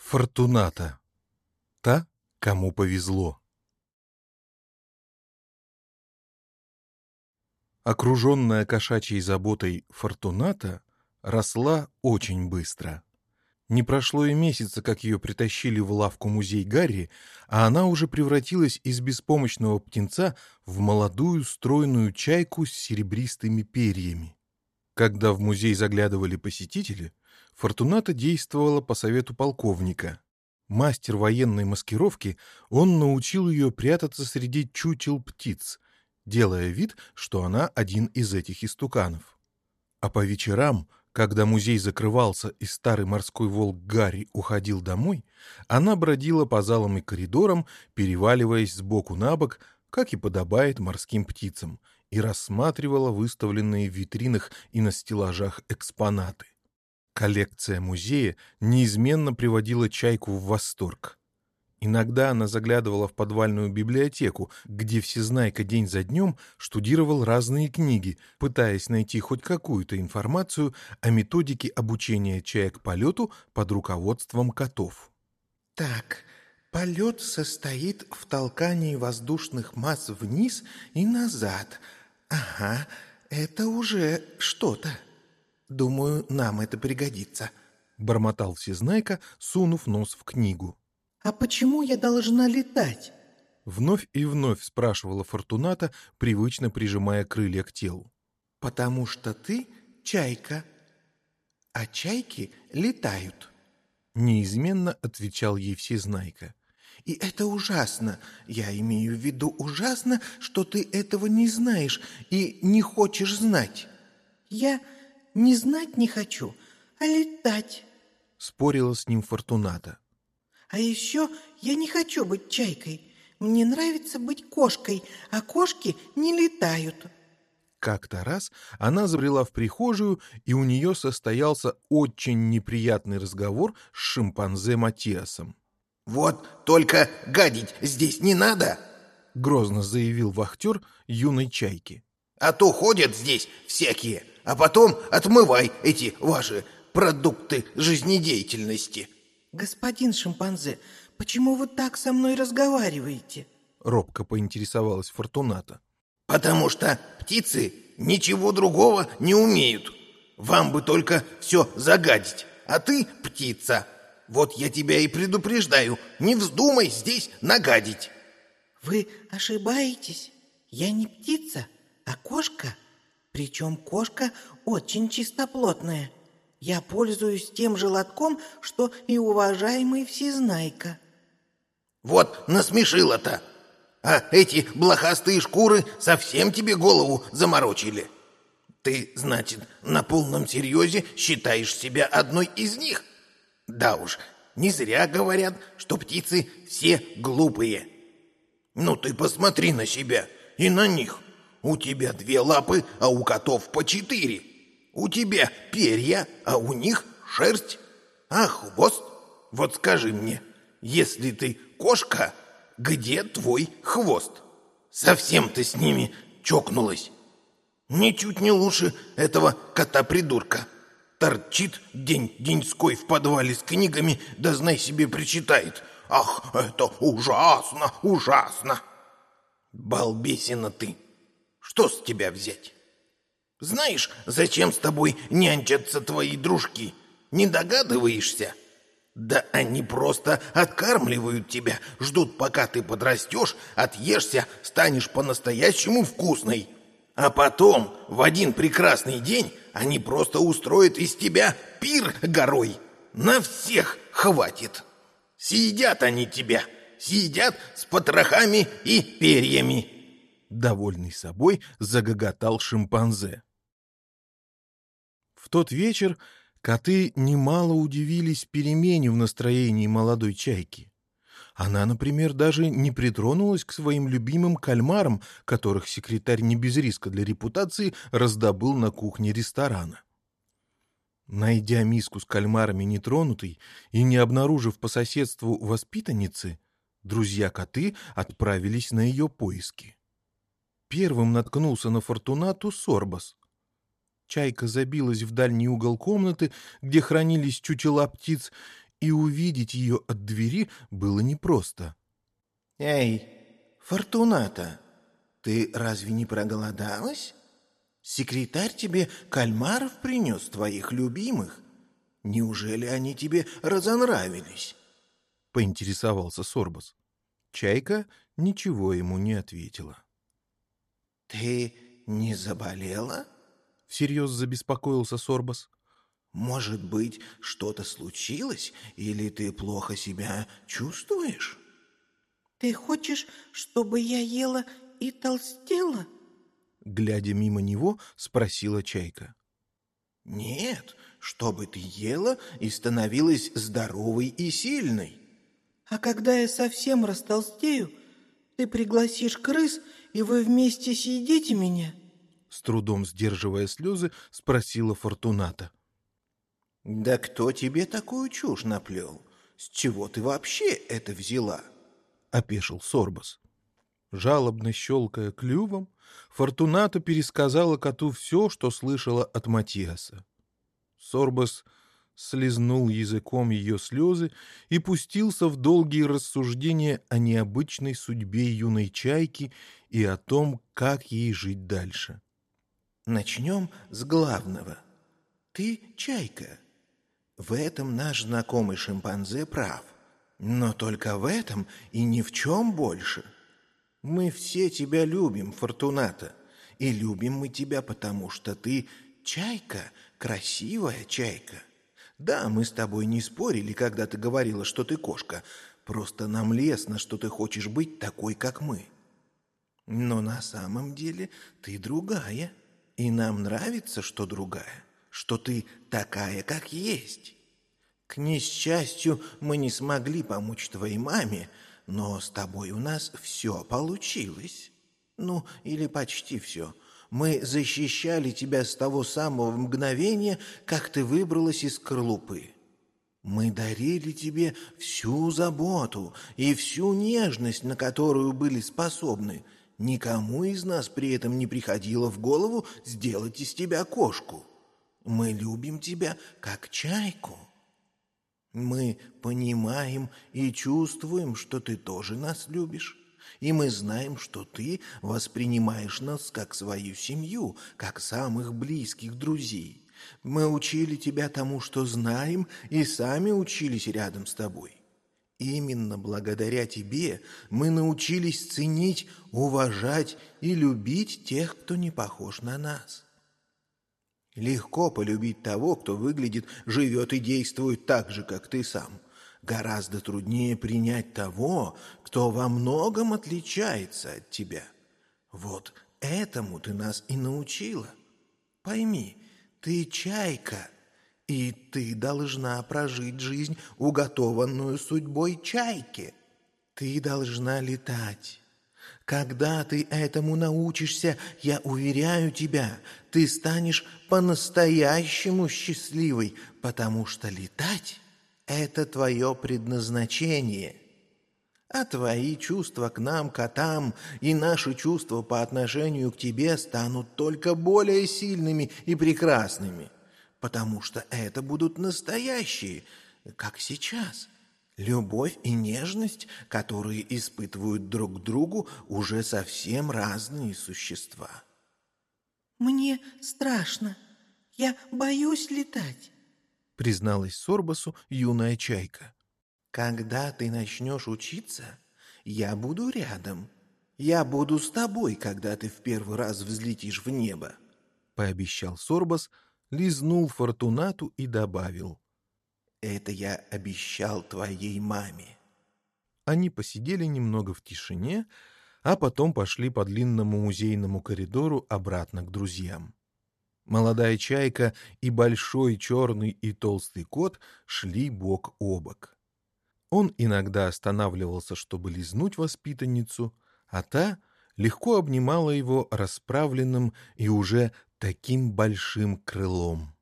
Фортуната. Та, кому повезло. Окруженная кошачьей заботой Фортуната росла очень быстро. Не прошло и месяца, как ее притащили в лавку музей Гарри, а она уже превратилась из беспомощного птенца в молодую стройную чайку с серебристыми перьями. Когда в музей заглядывали посетители, Фортуната действовала по совету полковника. Мастер военной маскировки, он научил ее прятаться среди чучел птиц, делая вид, что она один из этих истуканов. А по вечерам, когда музей закрывался и старый морской волк Гарри уходил домой, она бродила по залам и коридорам, переваливаясь с боку на бок, как и подобает морским птицам, и рассматривала выставленные в витринах и на стеллажах экспонаты. Коллекция музея неизменно приводила Чайку в восторг. Иногда она заглядывала в подвальную библиотеку, где Всезнайка день за днем штудировал разные книги, пытаясь найти хоть какую-то информацию о методике обучения чаек полету под руководством котов. Так, полет состоит в толкании воздушных масс вниз и назад. Ага, это уже что-то. Думаю, нам это пригодится. Бормотал Всезнайка, сунув нос в книгу. А почему я должна летать? Вновь и вновь спрашивала Фортуната, привычно прижимая крылья к телу. Потому что ты чайка, а чайки летают. Неизменно отвечал ей Всезнайка. И это ужасно. Я имею в виду ужасно, что ты этого не знаешь и не хочешь знать. Я не знать не хочу, а летать. Спорила с ним Фортуната. А еще я не хочу быть чайкой. Мне нравится быть кошкой, а кошки не летают. Как-то раз она забрела в прихожую, и у нее состоялся очень неприятный разговор с шимпанзе Матиасом. «Вот только гадить здесь не надо!» — грозно заявил вахтер юной чайки. «А то ходят здесь всякие, а потом отмывай эти ваши продукты жизнедеятельности». Господин шимпанзе, почему вы так со мной разговариваете? Робко поинтересовалась Фортуната. Потому что птицы ничего другого не умеют. Вам бы только все загадить, а ты птица. Вот я тебя и предупреждаю, не вздумай здесь нагадить. Вы ошибаетесь. Я не птица, а кошка. Причем кошка очень чистоплотная. Я пользуюсь тем же лотком, что и уважаемый Всезнайка. Вот насмешила-то. А эти блохастые шкуры совсем тебе голову заморочили. Ты, значит, на полном серьезе считаешь себя одной из них? Да уж, не зря говорят, что птицы все глупые. Ну ты посмотри на себя и на них. У тебя две лапы, а у котов по четыре. У тебя перья, а у них шерсть. А хвост? Вот скажи мне, если ты кошка, где твой хвост? Совсем ты с ними чокнулась. Ничуть не лучше этого кота-придурка. Торчит день-деньской в подвале с книгами, да знай себе причитает. Ах, это ужасно, ужасно. Балбесина ты. Что с тебя взять? Знаешь, зачем с тобой нянчатся твои дружки? Не догадываешься? Да они просто откармливают тебя, ждут, пока ты подрастешь, отъешься, станешь по-настоящему вкусной. А потом, в один прекрасный день, они просто устроят из тебя пир горой. На всех хватит. Съедят они тебя, съедят с потрохами и перьями. Довольный собой загоготал шимпанзе. В тот вечер коты немало удивились перемене в настроении молодой чайки. Она, например, даже не притронулась к своим любимым кальмарам, которых секретарь не без риска для репутации раздобыл на кухне ресторана. Найдя миску с кальмарами нетронутой и не обнаружив по соседству воспитанницы, друзья-коты отправились на ее поиски. Первым наткнулся на Фортунату Сорбас. Чайка забилась в дальний угол комнаты, где хранились чучела птиц, и увидеть ее от двери было непросто. «Эй, Фортуната, ты разве не проголодалась? Секретарь тебе кальмаров принес твоих любимых. Неужели они тебе разонравились?» Поинтересовался Сорбас. Чайка ничего ему не ответила. «Ты не заболела?» Всерьез забеспокоился Сорбас. «Может быть, что-то случилось, или ты плохо себя чувствуешь?» «Ты хочешь, чтобы я ела и толстела?» Глядя мимо него, спросила Чайка. «Нет, чтобы ты ела и становилась здоровой и сильной». «А когда я совсем растолстею, ты пригласишь крыс, и вы вместе съедите меня?» С трудом сдерживая слезы, спросила Фортуната. «Да кто тебе такую чушь наплел? С чего ты вообще это взяла?» — опешил Сорбас. Жалобно щелкая клювом, Фортуната пересказала коту все, что слышала от Матиаса. Сорбас слезнул языком ее слезы и пустился в долгие рассуждения о необычной судьбе юной чайки и о том, как ей жить дальше. «Начнем с главного. Ты чайка. В этом наш знакомый шимпанзе прав. Но только в этом и ни в чем больше. Мы все тебя любим, Фортуната. И любим мы тебя, потому что ты чайка, красивая чайка. Да, мы с тобой не спорили, когда ты говорила, что ты кошка. Просто нам лестно, что ты хочешь быть такой, как мы. Но на самом деле ты другая. И нам нравится, что другая, что ты такая, как есть. К несчастью, мы не смогли помочь твоей маме, но с тобой у нас все получилось. Ну, или почти все. Мы защищали тебя с того самого мгновения, как ты выбралась из скорлупы. Мы дарили тебе всю заботу и всю нежность, на которую были способны. Никому из нас при этом не приходило в голову сделать из тебя кошку. Мы любим тебя как чайку. Мы понимаем и чувствуем, что ты тоже нас любишь. И мы знаем, что ты воспринимаешь нас как свою семью, как самых близких друзей. Мы учили тебя тому, что знаем, и сами учились рядом с тобой. Именно благодаря тебе мы научились ценить, уважать и любить тех, кто не похож на нас. Легко полюбить того, кто выглядит, живет и действует так же, как ты сам. Гораздо труднее принять того, кто во многом отличается от тебя. Вот этому ты нас и научила. Пойми, ты чайка, и ты должна прожить жизнь, уготованную судьбой чайки. Ты должна летать. Когда ты этому научишься, я уверяю тебя, ты станешь по-настоящему счастливой, потому что летать — это твое предназначение. А твои чувства к нам, котам, и наши чувства по отношению к тебе станут только более сильными и прекрасными, потому что это будут настоящие, как сейчас». Любовь и нежность, которые испытывают друг к другу уже совсем разные существа. «Мне страшно. Я боюсь летать», — призналась Сорбасу юная чайка. «Когда ты начнешь учиться, я буду рядом. Я буду с тобой, когда ты в первый раз взлетишь в небо», — пообещал Сорбас, лизнул Фортунату и добавил — это я обещал твоей маме. Они посидели немного в тишине, а потом пошли по длинному музейному коридору обратно к друзьям. Молодая чайка и большой черный и толстый кот шли бок о бок. Он иногда останавливался, чтобы лизнуть воспитанницу, а та легко обнимала его расправленным и уже таким большим крылом.